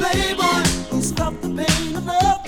Playboy, he's stopped the pain of love.